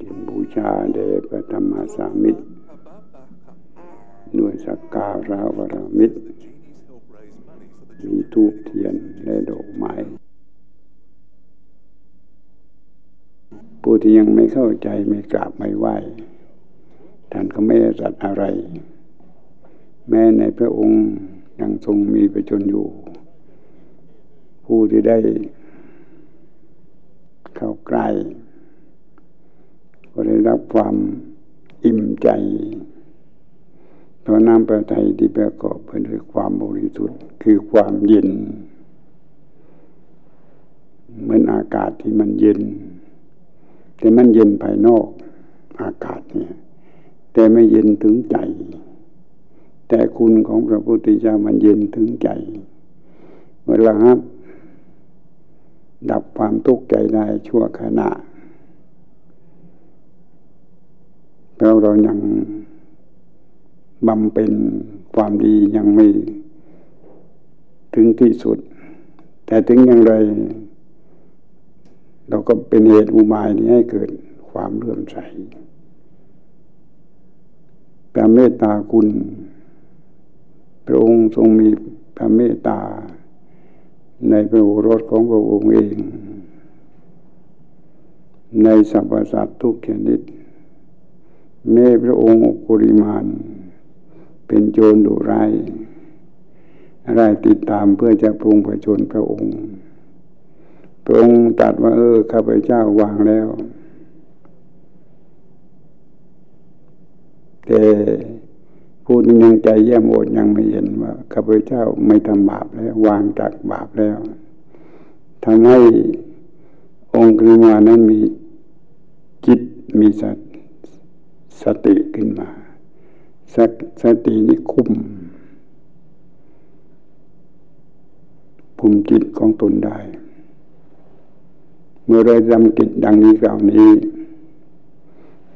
กินบูชาเดพระธรรมสามิตรด้วยสักการะวรมิตร มีทูบเทียนและดอกไม้ผู้ที่ยังไม่เข้าใจไม่กราบไม่ไหวท่านก็ไม่รัดอะไร แม้ในพระองค์ยังทรงมีประชนอยู่ ผู้ที่ได้เข้าใกล้ ก็ได้รับความอิ่มใจเพราะน้ำประทัยที่ประกอบไปด้วยความบริสุทธิ์คือความเย็น เหมือนอากาศที่มันเย็น แต่มันเย็นภายนอกอากาศเนี่ยแต่ไม่เย็นถึงใจ แต่คุณของพระพุทธเจ้ามันเย็นถึงใจ เวลาครับ ดับความทุกข์ใจได้ชั่วขณะ เราเรายังบำเป็นความดียังไม่ถึงที่สุด แต่ถึงอย่างไร เราก็เป็นเหตุอุบายนี้ให้เกิดความเลื่อมใสพระเมตตาคุณ พระองค์ทรงมีพระเมตตา ในพระโอรสของพระองค์เอง ในสรรพสัตว์ทุกชนิด แม่พระองค์กุริมานเป็นโจรดุร้ายอะไรติดตามเพื่อจะปรุงผชนพระองค์ พระองค์ตรัสว่าเออข้าพเจ้าวางแล้ว แต่ผู้นี้ยังใจแย่มโอดยังไม่เห็นว่าข้าพเจ้าไม่ทำบาปแล้ว วางจากบาปแล้วทำให้องค์กริมานั้นมีจิตมีสัต สติขึ้นมาสสตินี้คุมคุมจิตของตนได้ เมื่อได้ดำกิจดังนี้กล่าวนี้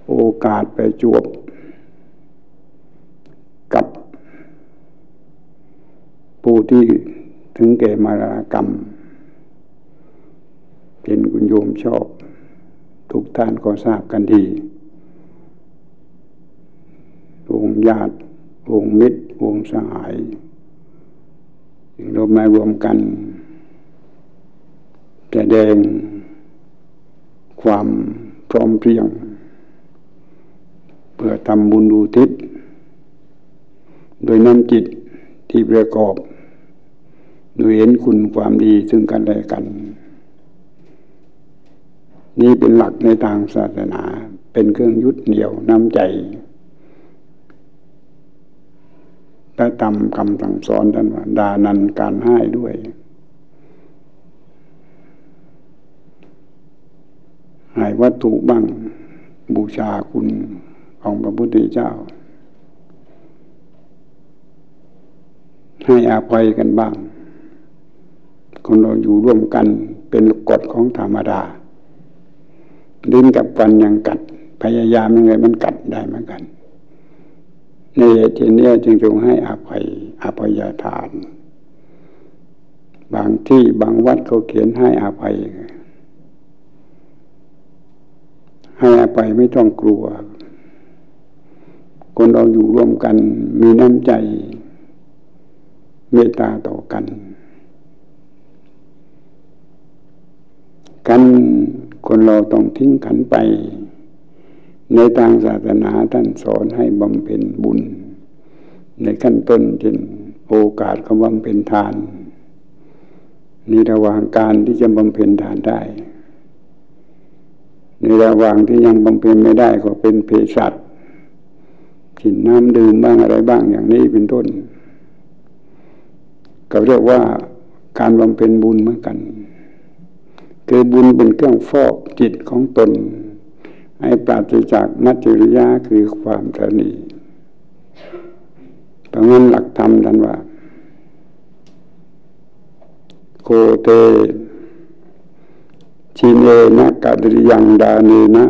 โอกาสไปจวบ กับ ผู้ที่ถึงแก่มารากรรม เป็นคุณโยมชอบ ทุกท่านก็ทราบกันดี วงญาติวงมิตรวงสหายเรามารวมกัน แสดงความพร้อมเพรียง เพื่อทำบุญดูทิศโดยน้ำจิตที่ประกอบ โดยเห็นคุณความดีซึ่งกันและกัน นี่เป็นหลักในทางศาสนาเป็นเครื่องยุดเหนี่ยวน้ำใจ พระธรรมคำสั่งสอนท่านว่าดานันการให้ด้วย ให้วัตถุบ้างบูชาคุณของพระพุทธเจ้า ให้อาภัยกันบ้าง คนเราอยู่ร่วมกันเป็นกฎของธรรมดาลิ้นกับฟันยังกัด พยายามยังไงมันกัดได้เหมือนกัน ในเหตุนี้จึงจงให้อภัยอภัยทาน บางที่บางวัดเขาเขียนให้อภัย ให้อภัยไม่ต้องกลัว คนเราอยู่ร่วมกันมีน้ำใจ เมตตาต่อกัน กันคนเราต้องทิ้งขันไป ในทางศาสนาท่านสอนให้บำเพ็ญบุญ ในขั้นต้นเช่นโอกาสของบำเพ็ญทานในระหว่างการที่จะบำเพ็ญทานได้ ในระหว่างที่ยังบำเพ็ญไม่ได้ก็เป็นเภสัชกินน้ำดื่มบ้างอะไรบ้างอย่างนี้เป็นต้น ก็เรียกว่าการบำเพ็ญบุญเหมือนกัน คือบุญเป็นเครื่องฟอกจิตของตน ให้ปราศจากมัจจริยาคือความตนีเพราะงั้นหลักธรรมท่านว่า โคเตชินเอนะกัดริยังดานีนะ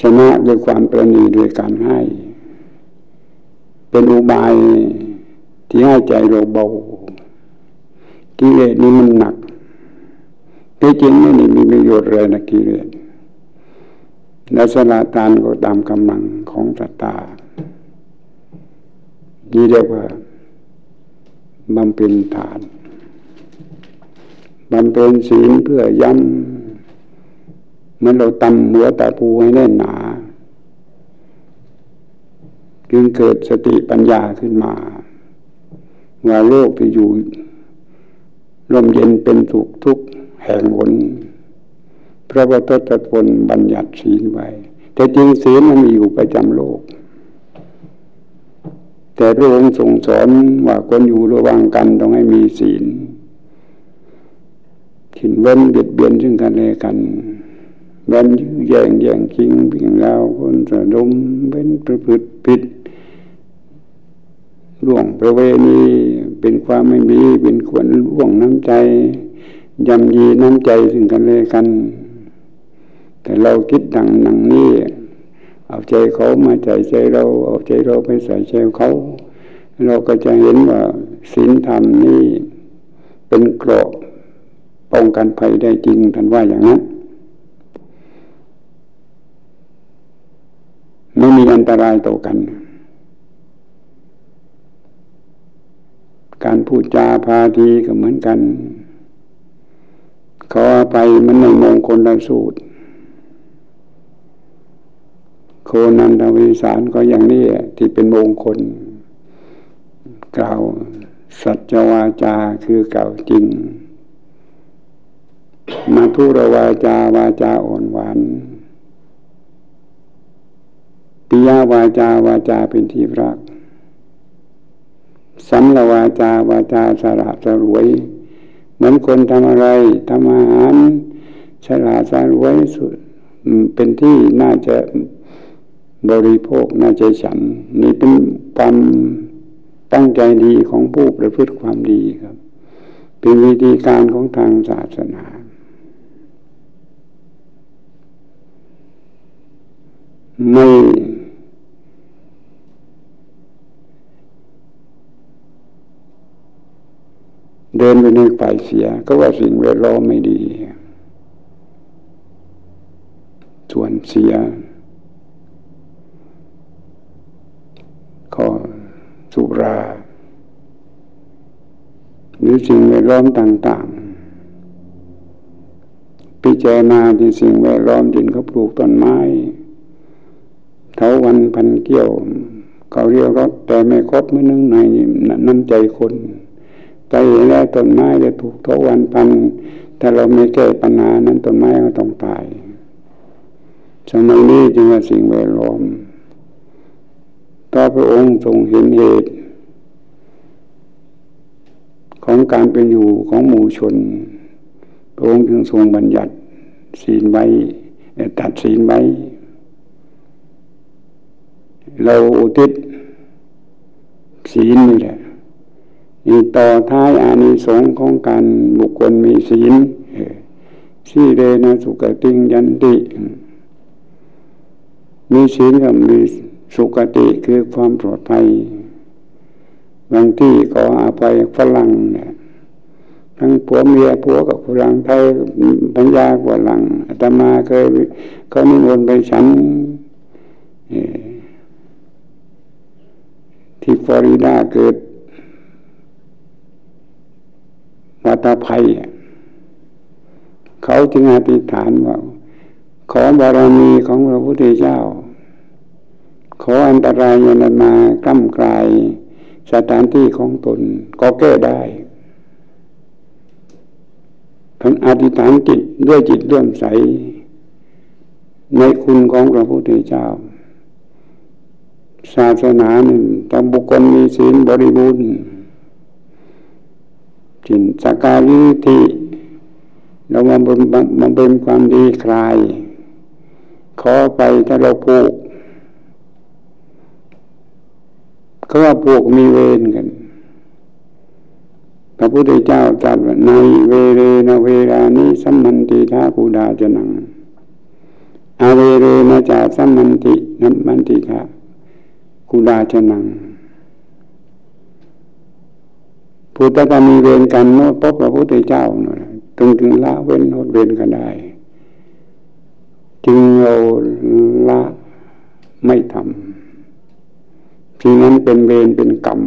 ชนะด้วยความประณีด้วยการให้ เป็นอุบายที่ให้ใจเราเบากิเลสนี้มันหนัก ที่จริงไม่ได้มีประโยชน์เลยนะกิเลสและสละทานก็ตามกำลังของศรัทธานี่เรียกว่าบำเพ็ญทานบำเพ็ญศีลเพื่อย้ำมันเราตำเหัวตาปูให้แน่นหนา จึงเกิดสติปัญญาขึ้นมา ว่าโลกที่อยู่ลมเย็นเป็นสุขทุก แห่งหนพระพุทธพลบัญญัติศีลไว้ แต่จริงศีลมันมีอยู่ประจำโลก แต่พระองค์ทรงสอนว่าคนอยู่ระหว่างกันต้องให้มีศีลขินเว้นเบียดเบียนซึ่งกันและกันเว้นแย่งแย่งคิงพียงเราคนสะดมเว้นประพฤติผิดล่วงประเวณีเป็นความไม่ดีเป็นควรล่วงน้ำใจ ยำยีน้ำใจซึ่งกันและกัน แต่เราคิดดังนังนี้ เอาใจเขามาใจใจเราเอาใจเราไปใส่ใจเขา เราก็จะเห็นว่าศีลธรรมนี่เป็นเกราะป้องกันภัยได้จริงท่านว่าอย่างนั้นไม่มีอันตรายต่อกัน การพูดจาพาทีก็เหมือนกัน ขอไปมันในมงคลละสูตร โคนันทวิสารก็อย่างนี้ที่เป็นมงคล กล่าวสัจวาจาคือกล่าวจริง มาทุรวาจาวาจาอ่อนหวานปิยาวาจาวาจาเป็นที่รักสัมลวาจาวาจาสระสรวย มือนคนทำอะไรทำอาหารฉลาดสรวยสุดเป็นที่น่าจะบริโภคน่าจะฉัน นี่เป็นความตั้งใจดีของผู้ประพฤติความดีครับ เป็นวิธีการของทางศาสนา ไม่ เดินไปในฝ่ายเสีย ก็ว่าสิ่งแวดล้อมไม่ดี ส่วนเสีย ก็สุรา หรือสิ่งแวดล้อมต่าง ๆ พิจารณาที่สิ่งแวดล้อมดินเขาปลูกต้นไม้เถาวันพันเกี้ยวเขาเรียกรถแต่ไม่ครบเมื่อนึงในน้ำใจคน ใจเห็นแล้วต้นไม้จะถูกทวันพันถ้าเราไม่แก้ปัญหานั้นต้นไม้ก็ต้องตายสมัยนี้จึงว่าสิ่งแวดล้อมต่อพระองค์ทรงเห็นเหตุ ของการเป็นอยู่ของหมู่ชน พระองค์จึงทรงบัญญัติศีลไว้ตัดศีลไว้ เราอุทิศศีลนี่แหละ ต่อท้ายอานิสงส์ของการบุคคลมีศีลสีเรนะสุกติงยันติ มีศีลกับมีสุกติคือความปลอดภัยบางที่ขออาภัยฝรั่งเนี่ยทั้งผัวเมียผัวกับฝรั่งไทยปัญญาฝรั่งอาตมาเคยเขานิมนต์ไปฉันที่ฟลอริดาเกิดวั ตภัย เขาจึงอธิษฐานว่า ขอบารมีของพระพุทธเจ้า ขออันตรายยันมากล้ำกลายสถานที่ของตนก็แก้ได้พันอธิษฐานจิตด้วยจิตเลื่อมใส ในคุณของพระพุทธเจ้า ศาสนาหนึ่งต้องบุคคลมีศีลบริบูรณ์ จินสกาวิธีเรามาบำมาเป็นความดีคลาย ขอไปถ้าเราผูกเขาว่าผูกมีเวรกัน พระพุทธเจ้าตรัสว่าในเวเรนเวรานิสัมมันติทาภูดาจนังอาเวเรนจาสัมมันตินัมมันติทาคูดาจนัง ผู้ตะกมีเวรกันโน้พบพระพุทธเจ้าโน้ตงถึงละเว้นอดเว้นก็ได้ จึงเราละไม่ทำสิ่นั้นเป็นเวรเป็นกรรม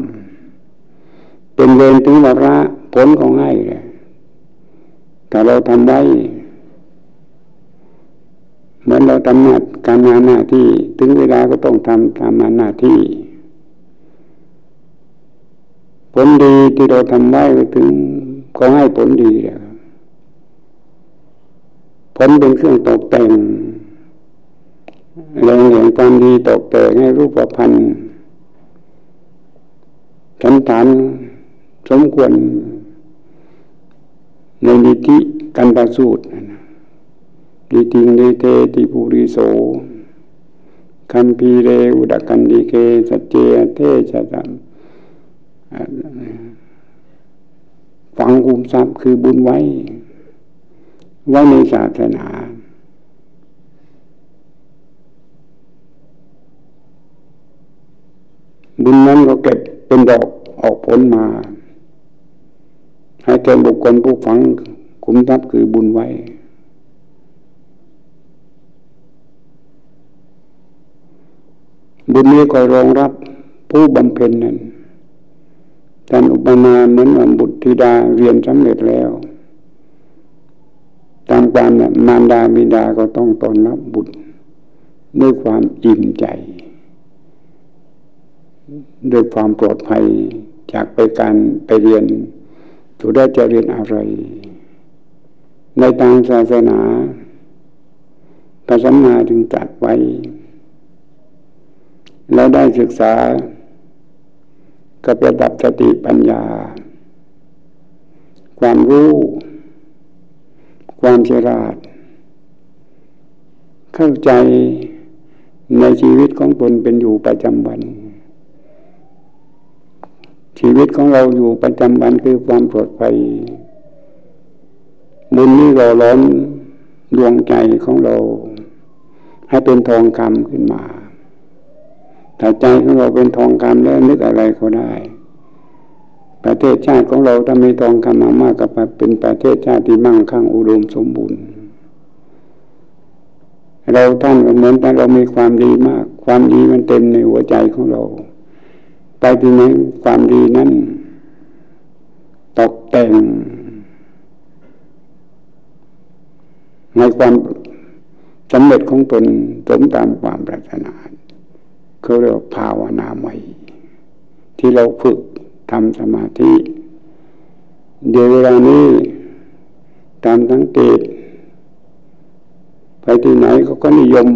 เป็นเวรถึงวาระผลของให้เลยแต่เราทำได้เหมือนเราทำหน้าการงานหน้าที่ ถึงเวลาก็ต้องทำตามหน้าที่ ผลดีที่เราทำไว้ถึงก็ให้ผลดีผลเป็นเครื่องตกแต่งแรงแห่งความดีตกแต่งให้รูปพันธ์ฉันฐานสมควรในนิธิกันตสูตรดีทิงดีเทติปุริโสคัมพีเรอุดกันดีเกสัจเจเทชะตัม ฝังคุมทรัพย์คือบุญไว้ ไว้ในศาสนา บุญนั้นก็เก็บเป็นดอกออกผลมา ให้แก่บุคคลผู้ฝังคุมทรัพย์คือบุญไว้ บุญนี้คอยรองรับผู้บำเพ็ญนั้น ท่านอุปมาเหมือนว่าบุตรธิดาเรียนสำเร็จแล้ว ตามความเนี่ยมารดาบิดาก็ต้องต้อนรับบุตรด้วยความอิ่มใจด้วยความปลอดภัยจากไปการไปเรียนถูได้จะเรียนอะไร ในทางศาสนาพระสัมมาถึงตรัสไว้ แล้วได้ศึกษา ก็ประดับสติปัญญา ความรู้ ความเฉลาด เข้าใจในชีวิตของตนเป็นอยู่ประจำวัน ชีวิตของเราอยู่ประจำวันคือความปลอดภัยบุญนี้เราล้อมดวงใจของเรา ให้เป็นทองคำขึ้นมา ถ้าใจของเราเป็นทองคำแล้วนึกอะไรก็ได้ ประเทศชาติของเราถ้ามีทองคำมามากกับเป็นประเทศชาติที่มั่งคั่งอุดมสมบูรณ์ เราท่านก็เหมือนกันเรามีความดีมาก ความดีมันเต็มในหัวใจของเรา ไปที่ไหนความดีนั้นตกแต่งในความสำเร็จของตนสมตามความปรารถนา เขาเรียกว่าภาวนาใหม่ ที่เราฝึกทำสมาธิ เดี๋ยวเวลานี้ตามทั้งเกต ไปที่ไหนเขาก็นิยม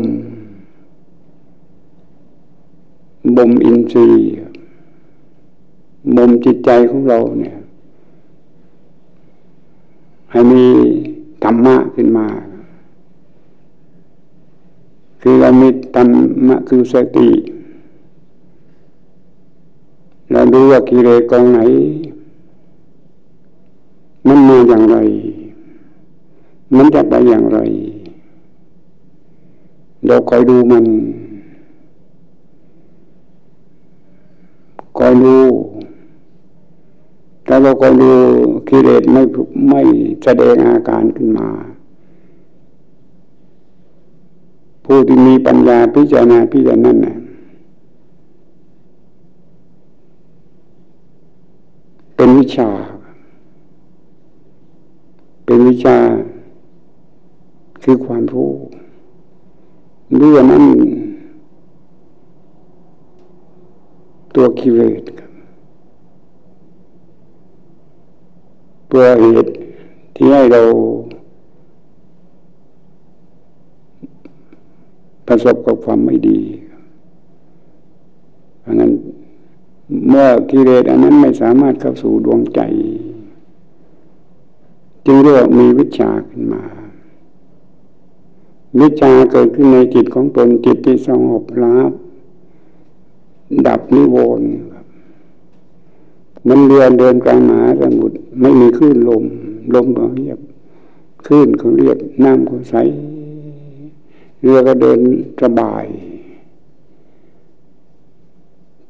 บ่มอินทรีย์บ่มจิตใจของเราเนี่ย ให้มีธรรมะขึ้นมา คือเรามีธรรมะคือสติ เราดูว่ากิเลสกองไหน มันมาอย่างไร มันจะไปอย่างไร เราคอยดูมัน คอยดูถ้าเราคอยดูกิเลสไม่ไม่แสดงอาการขึ้นมา ผู้ที่มีปัญญาพิจารณาพิจารณานั่น เป็นวิชา เป็นวิชา คือความรู้เรื่องนั้นตัวกิเลสตัวเหตุที่ให้เราประสบกับความไม่ดี เพราะนั้น เมื่อกิเลสอันนั้นไม่สามารถเข้าสู่ดวงใจ จึงเรียกมีวิชาขึ้นมา วิชาเกิดขึ้นในจิตของตนจิตที่สงบราบดับนิวรณ์มันเรือเดินกลางมหาสมุทรไม่มีคลื่นลม ลมก็เงียบคลื่นเขาเรียบน้ำก็ใสเรือก็เดินสบาย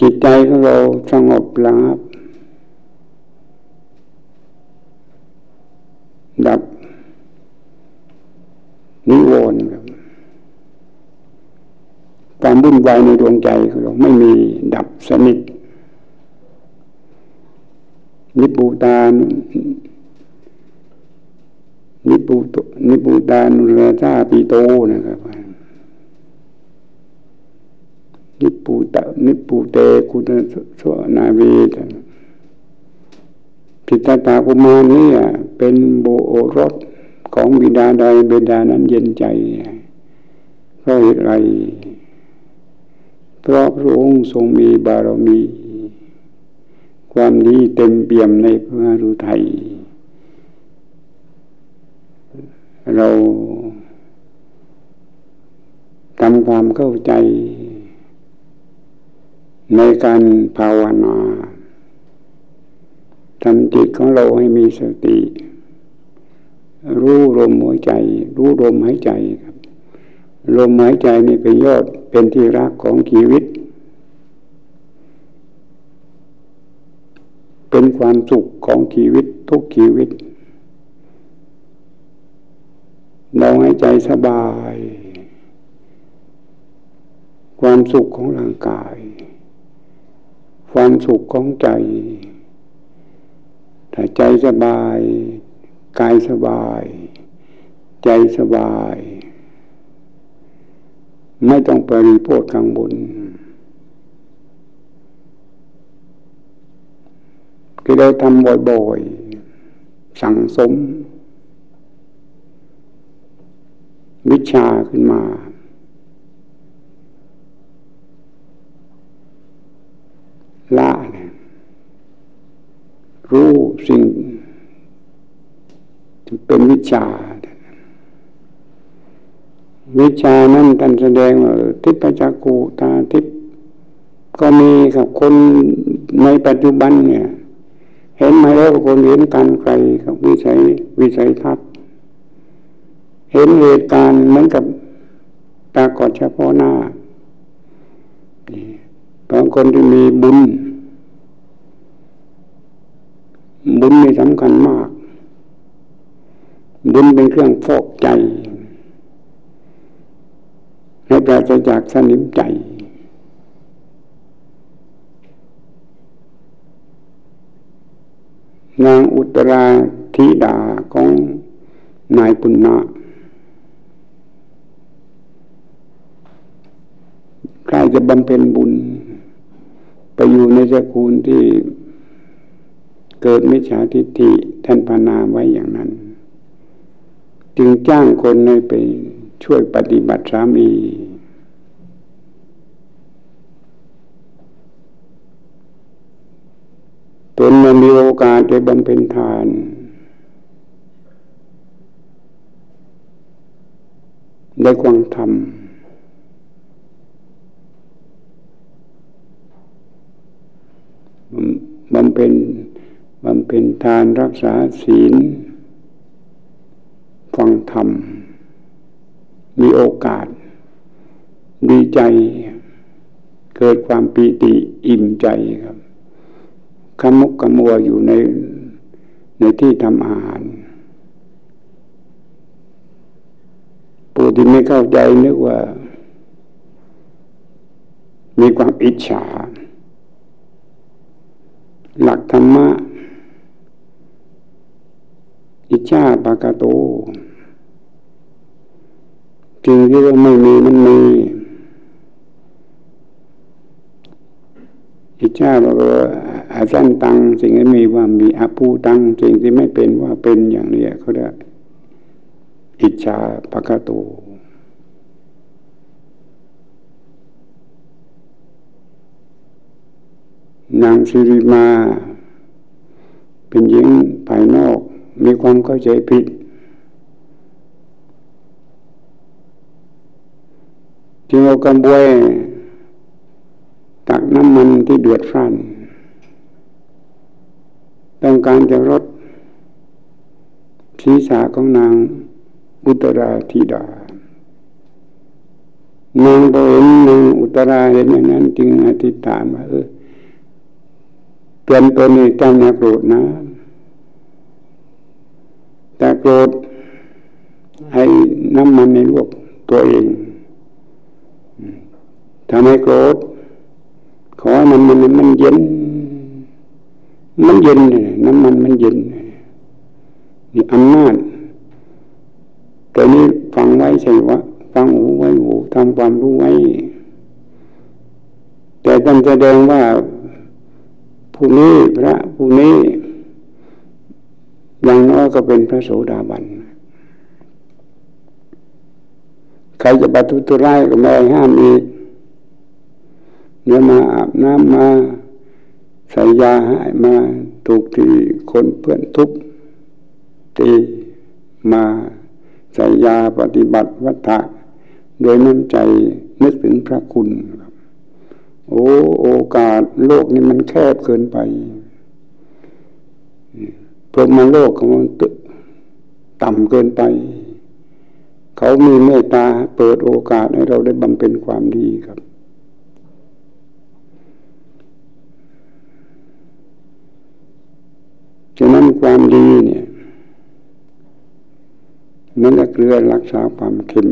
จิตใจของเราสงบระงับ ดับ นิวรณ์ครับความวุ่นวายในดวงใจของเราไม่มีดับสนิทนิปูตานิปูตนิปูตานุราชาปีโตนะครับ นิปูตะนิปูเตคุณสวนาวีพิตาตากุมารนี่เป็นโบโอรสของบิดาใดบิดานั้นเย็นใจเพราะเหตุไร เพราะพระองค์ทรงมีบารมี ความดีเต็มเปี่ยมในพระรุทัยเราทำความเข้าใจ ในการภาวนาทำจิตของเราให้มีสติ รู้ลมหัวใจ รู้ลมหายใจครับ ลมหายใจนี่เป็นยอดเป็นที่รักของชีวิต เป็นความสุขของชีวิตทุกชีวิต เราหายใจสบาย ความสุขของร่างกาย ความสุขของใจ ถ้าใจสบาย กายสบาย ใจสบาย ไม่ต้องปริโภคกังวลคือเราทำบ่อยๆ สั่งสม วิชาขึ้นมา ละรู้สิ่งเป็นวิชา วิชานั้นท่านแสดงว่าทิพจักกูตาทิพก็มีกับคนในปัจจุบันเนี่ย เห็นมาแล้วคนเห็นการไกลกับวิสัยวิสัยทัศน์เห็นเหตุการณ์เหมือนกับปรากฏเฉพาะหน้า บางคนที่มีบุญ บุญมีสำคัญมาก บุญเป็นเครื่องฟอกใจ ให้ปราศจากสนิมใจนางอุตราธิดาของนายปุณณะใครจะบำเพ็ญบุญ ไปอยู่ในสกุลที่เกิดมิจฉาทิฏฐิท่านพานาไว้อย่างนั้น จึงจ้างคนให้ไปช่วยปฏิบัติสามี ตนมันมีโอกาสได้บำเพ็ญทาน ได้ควังธรรม บำเพ็ญบำเพ็ญทานรักษาศีล ฟังธรรม มีโอกาส ดีใจ เกิดความปีติอิ่มใจครับขมุกขมัวอยู่ในในที่ทำอาหารผู้ที่ไม่เข้าใจนึกว่า มีความอิจฉา หลักธรรมะ อิจฉาปากาโตจริงที่เราไม่มีมันมีอิจฉาบอกว่าอาสันตังสิ่งที่มีว่ามีอาภูตังสิ่งที่ไม่เป็นว่าเป็นอย่างนี้เขาเรียกอิจฉาปะกะโต นางสิริมา เป็นหญิงภายนอกมีความเข้าใจผิด จึงเอากำบวยตักน้ำมันที่เดือดฟันต้องการจะรดศีรษะของนางอุตราธิดานางเห็นนางอุตราเห็นอย่างนั้นจึงอธิษฐานว่าเออ ตือนตัวนี้จำอย่าโกรธนะแต่โกรธให้น้ำมันในลวกตัวเองทำให้โกรธขอน้ำมันมันเย็น มันเย็นเลยน้ำมันมันเย็นนี่อำนาจแต่นี้ฟังไว้ใช่ว่าฟังหูไว้หูทำความรู้ไว้ แต่ท่านแสดงว่า ผู้นี้พระผู้นี้อย่างน้อยก็เป็นพระโสดาบันใครจะปฏิทุร้ายก็ไม่ห้ามอีกเดี๋ยวมาอาบน้ำมาใส่ยาหายมาถูกที่คนเพื่อนทุบตีมาใส่ยาปฏิบัติวัฏฏะโดยน้ำใจนึกถึงพระคุณ โอ้โอกาสโลกนี้มันแคบเกินไปพรหมโลกของมันต่ำเกินไป เขามีเมตตาเปิดโอกาสให้เราได้บำเพ็ญความดีครับ ฉะนั้นความดีเนี่ยมันจะเกลือรักษาความเค็ม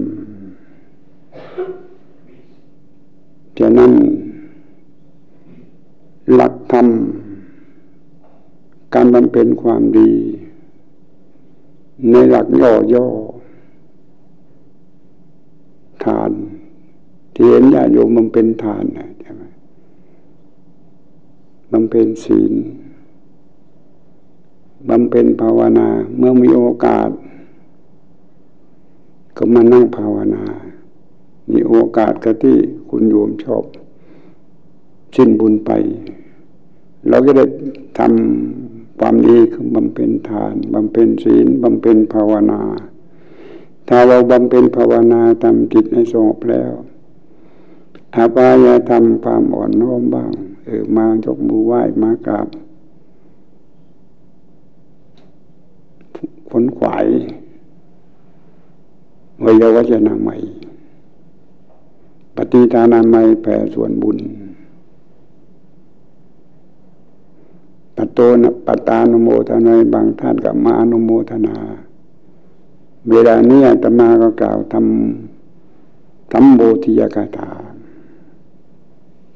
ฉะนั้น หลักธรรม การบำเพ็ญความดี ในหลักย่อย่อทานที่เห็นญาโยมบำเพ็ญทานนะใช่ไหมบำเพ็ญศีลบำเพ็ญภาวนาเมื่อมีโอกาส ก็มานั่งภาวนามีโอกาสก็ที่คุณโยมชอบ ชิ้นบุญไป เราก็ได้ทำความดีคือบำเพ็ญทานบำเพ็ญศีลบำเพ็ญภาวนา ถ้าเราบำเพ็ญภาวนาทำจิตให้สงบแล้วอาปายาทำความอ่อนน้อมบ้าง เออมายกมือไหว้มากราบขนขวายวิยวัจนาใหม่ ปฏิทานาใหม่แผ่ส่วนบุญ ปโตนปตานุโมทนาบางท่านกับมาอนุโมทนา เวลานี้ตมาก็กล่าวทำทำโบธิยกถา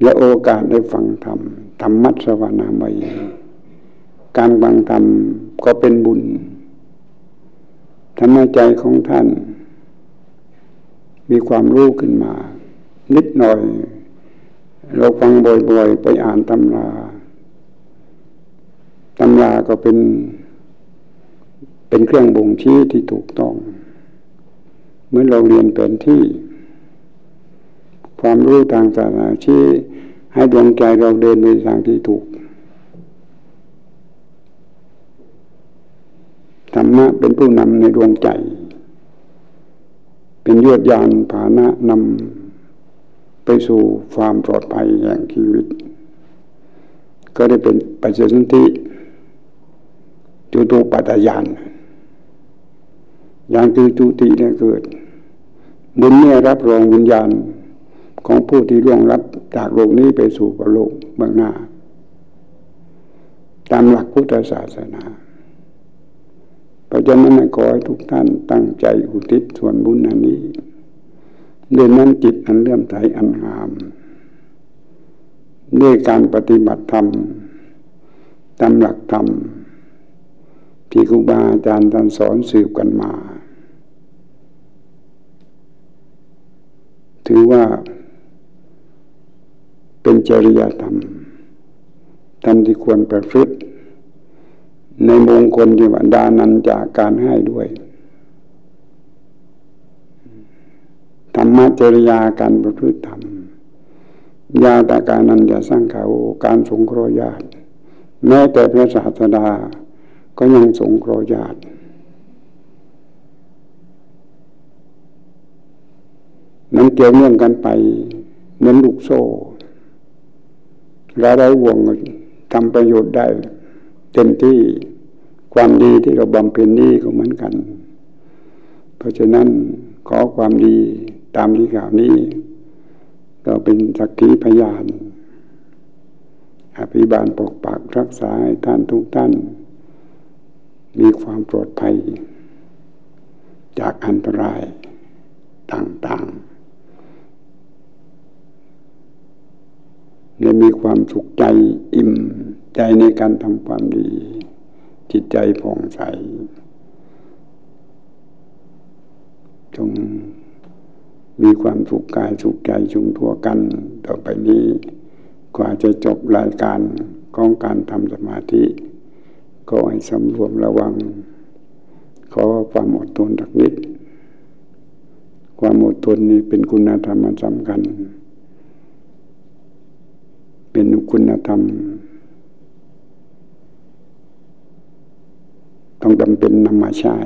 และโอกาสได้ฟังธรรมธรรมัสวนาใหม่การฟังธรรมก็เป็นบุญทำให้ใจของท่าน มีความรู้ขึ้นมา นิดหน่อย เราฟังบ่อยๆ ไปอ่านตำรา ตำราก็เป็นเป็นเครื่องบ่งชี้ที่ถูกต้องเมื่อเราเรียนเป็นที่ ความรู้ทางศาสนาชี้ให้ดวงใจเราเดินในทางที่ถูกธรรมะเป็นผู้นำในดวงใจ เป็นยวดยานผานะนำไปสู่ความปลอดภัยแห่งชีวิต ก็ได้เป็นปัจจสันติ จุตูปัตยานอย่างคือจุติเนี่ยเกิด บุญเนี่ยรับรองวิญญาณของผู้ที่ร่วงรับจากโลกนี้ไปสู่ปรโลกเบื้องหน้า ตามหลักพุทธศาสนาเพราะฉะนั้นขอให้ทุกท่านตั้งใจอุทิศส่วนบุญอันนี้ด้วยนั้นจิตอันเลื่อมใสอันงาม ด้วยการปฏิบัติธรรมตามหลักธรรม ที่ครูบาอาจารย์ท่านสอนสืบกันมา ถือว่าเป็นจริยธรรมธรรมที่ควรประพฤติ ในมงคลที่ว่าดานันจากการให้ด้วยธรรมจริยาการประพฤติธรรมญาตาการนันจะสร้างเขาการสงเคราะห์ญาติแม้แต่พระศาสดา ก็ยังสงเคราะห์ญาติมันเกี่ยวเนื่องกันไปเหมือนลูกโซ่แล้วได้ห่วงทำประโยชน์ได้เต็มที่ความดีที่เราบำเพ็ญนี่ก็เหมือนกัน เพราะฉะนั้นขอความดีตามที่กล่าวนี้ เราเป็นสักขีพยานอภิบาลปกปักรักษาให้ท่านทุกท่าน มีความปลอดภัย จากอันตรายต่างๆ และมีความสุขใจอิ่มใจในการทำความดี จิตใจผ่องใส จงมีความสุขกายสุขใจชุงทั่วกัน ต่อไปนี้กว่าจะจบรายการของการทำสมาธิ ก็ให้สำรวมระวัง ขอความอดทนดักนิดความอดทนนี้เป็นคุณธรรมสำคัญ เป็นคุณธรรม ต้องจำเป็นนำมาใช้